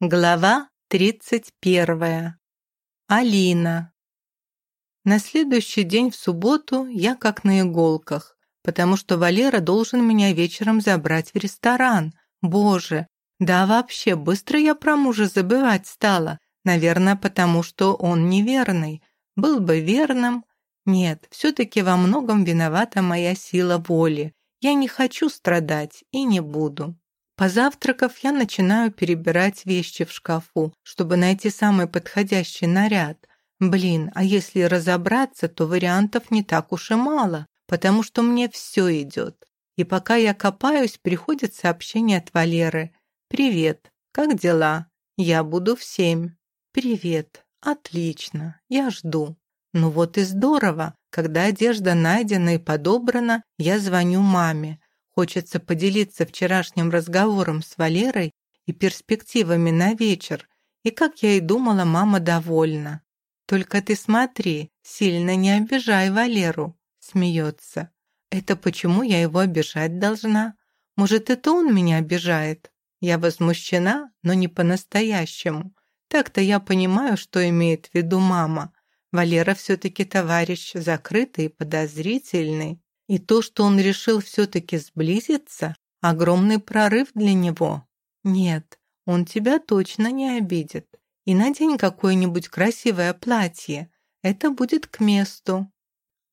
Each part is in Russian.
Глава 31. Алина. На следующий день в субботу я как на иголках, потому что Валера должен меня вечером забрать в ресторан. Боже, да вообще быстро я про мужа забывать стала. Наверное, потому что он неверный. Был бы верным. Нет, все-таки во многом виновата моя сила воли. Я не хочу страдать и не буду. Позавтракав, я начинаю перебирать вещи в шкафу, чтобы найти самый подходящий наряд. Блин, а если разобраться, то вариантов не так уж и мало, потому что мне все идет. И пока я копаюсь, приходит сообщение от Валеры. «Привет, как дела? Я буду в семь». «Привет, отлично, я жду». Ну вот и здорово. Когда одежда найдена и подобрана, я звоню маме. Хочется поделиться вчерашним разговором с Валерой и перспективами на вечер. И, как я и думала, мама довольна. «Только ты смотри, сильно не обижай Валеру», — смеется. «Это почему я его обижать должна? Может, это он меня обижает? Я возмущена, но не по-настоящему. Так-то я понимаю, что имеет в виду мама. Валера все-таки товарищ закрытый и подозрительный. И то, что он решил все-таки сблизиться, огромный прорыв для него. Нет, он тебя точно не обидит. И надень какое-нибудь красивое платье. Это будет к месту.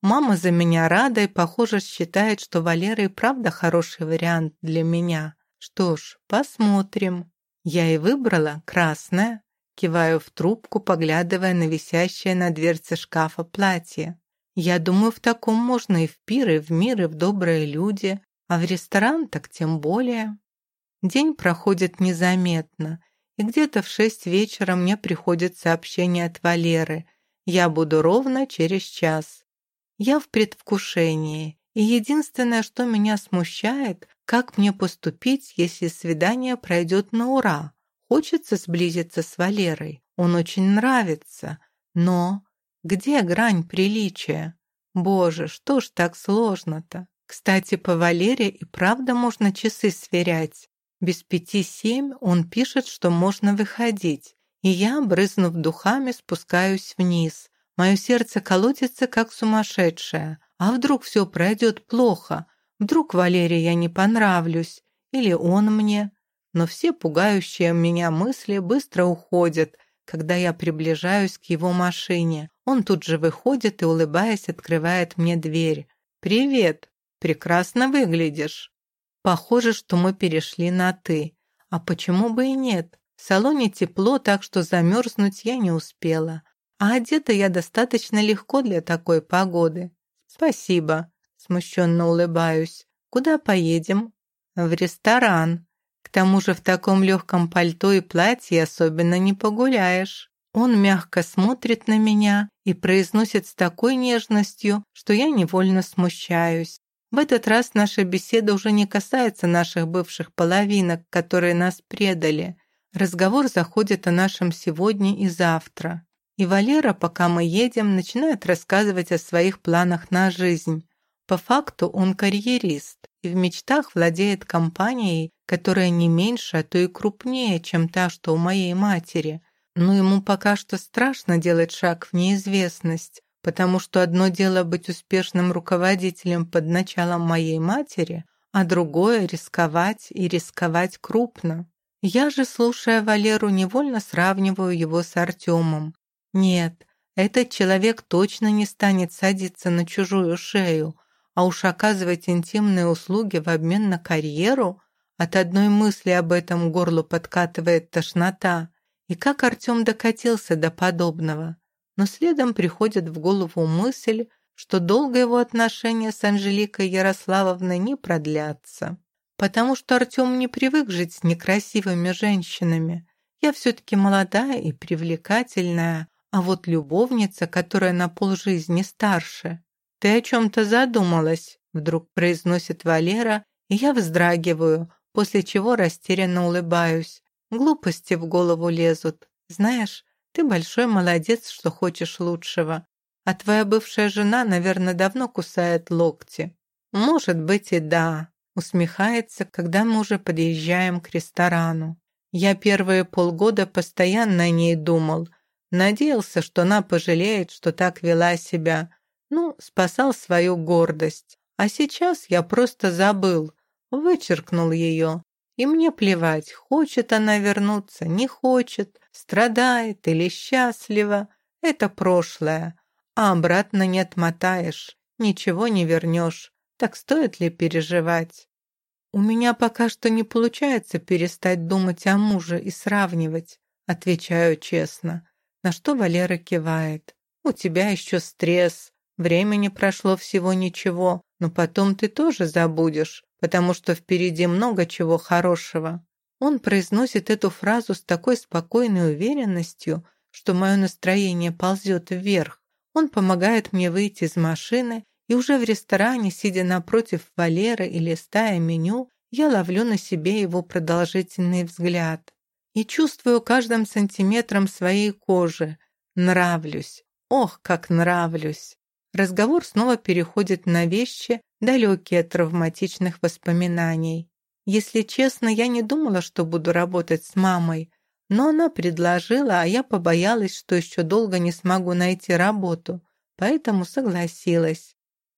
Мама за меня рада и, похоже, считает, что Валера и правда хороший вариант для меня. Что ж, посмотрим. Я и выбрала красное. Киваю в трубку, поглядывая на висящее на дверце шкафа платье. Я думаю, в таком можно и в пир, и в мир, и в добрые люди, а в ресторан так тем более. День проходит незаметно, и где-то в шесть вечера мне приходит сообщение от Валеры. Я буду ровно через час. Я в предвкушении, и единственное, что меня смущает, как мне поступить, если свидание пройдет на ура. Хочется сблизиться с Валерой, он очень нравится, но где грань приличия? Боже, что ж так сложно-то? Кстати, по Валере и правда можно часы сверять. Без пяти семь он пишет, что можно выходить. И я, брызнув духами, спускаюсь вниз. Мое сердце колотится, как сумасшедшее. А вдруг все пройдет плохо? Вдруг Валере я не понравлюсь? Или он мне? Но все пугающие меня мысли быстро уходят, когда я приближаюсь к его машине. Он тут же выходит и, улыбаясь, открывает мне дверь. «Привет! Прекрасно выглядишь!» Похоже, что мы перешли на «ты». А почему бы и нет? В салоне тепло, так что замерзнуть я не успела. А одета я достаточно легко для такой погоды. «Спасибо», — смущенно улыбаюсь. «Куда поедем?» «В ресторан. К тому же в таком легком пальто и платье особенно не погуляешь». Он мягко смотрит на меня и произносит с такой нежностью, что я невольно смущаюсь. В этот раз наша беседа уже не касается наших бывших половинок, которые нас предали. Разговор заходит о нашем сегодня и завтра. И Валера, пока мы едем, начинает рассказывать о своих планах на жизнь. По факту он карьерист и в мечтах владеет компанией, которая не меньше, а то и крупнее, чем та, что у моей матери. Но ему пока что страшно делать шаг в неизвестность, потому что одно дело быть успешным руководителем под началом моей матери, а другое — рисковать и рисковать крупно. Я же, слушая Валеру, невольно сравниваю его с Артемом. Нет, этот человек точно не станет садиться на чужую шею, а уж оказывать интимные услуги в обмен на карьеру, от одной мысли об этом горлу подкатывает тошнота. И как Артем докатился до подобного? Но следом приходит в голову мысль, что долго его отношения с Анжеликой Ярославовной не продлятся. Потому что Артем не привык жить с некрасивыми женщинами. Я все-таки молодая и привлекательная, а вот любовница, которая на полжизни старше. «Ты о чем-то задумалась», — вдруг произносит Валера, и я вздрагиваю, после чего растерянно улыбаюсь. Глупости в голову лезут. Знаешь, ты большой молодец, что хочешь лучшего. А твоя бывшая жена, наверное, давно кусает локти. Может быть и да. Усмехается, когда мы уже подъезжаем к ресторану. Я первые полгода постоянно о ней думал. Надеялся, что она пожалеет, что так вела себя. Ну, спасал свою гордость. А сейчас я просто забыл, вычеркнул ее. И мне плевать, хочет она вернуться, не хочет, страдает или счастлива. Это прошлое, а обратно не отмотаешь, ничего не вернешь. Так стоит ли переживать? У меня пока что не получается перестать думать о муже и сравнивать, отвечаю честно. На что Валера кивает. У тебя еще стресс, времени прошло всего ничего, но потом ты тоже забудешь потому что впереди много чего хорошего. Он произносит эту фразу с такой спокойной уверенностью, что мое настроение ползет вверх. Он помогает мне выйти из машины, и уже в ресторане, сидя напротив Валеры и листая меню, я ловлю на себе его продолжительный взгляд и чувствую каждым сантиметром своей кожи. Нравлюсь. Ох, как нравлюсь. Разговор снова переходит на вещи, далекие от травматичных воспоминаний. Если честно, я не думала, что буду работать с мамой, но она предложила, а я побоялась, что еще долго не смогу найти работу, поэтому согласилась.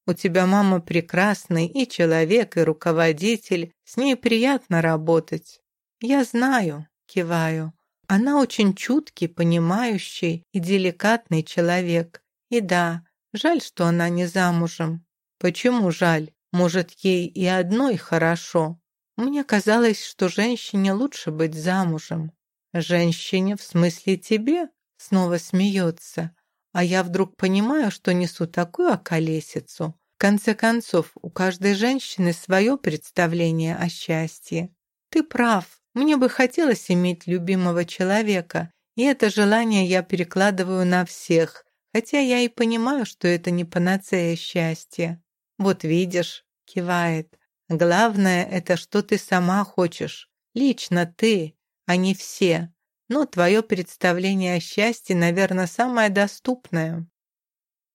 У тебя мама прекрасный и человек, и руководитель, с ней приятно работать. Я знаю, киваю. Она очень чуткий, понимающий и деликатный человек. И да, жаль, что она не замужем. Почему жаль? Может, ей и одной хорошо? Мне казалось, что женщине лучше быть замужем. Женщине в смысле тебе? Снова смеется. А я вдруг понимаю, что несу такую околесицу. В конце концов, у каждой женщины свое представление о счастье. Ты прав. Мне бы хотелось иметь любимого человека, и это желание я перекладываю на всех, хотя я и понимаю, что это не панацея счастья. «Вот видишь», — кивает, «главное — это что ты сама хочешь. Лично ты, а не все. Но твое представление о счастье, наверное, самое доступное».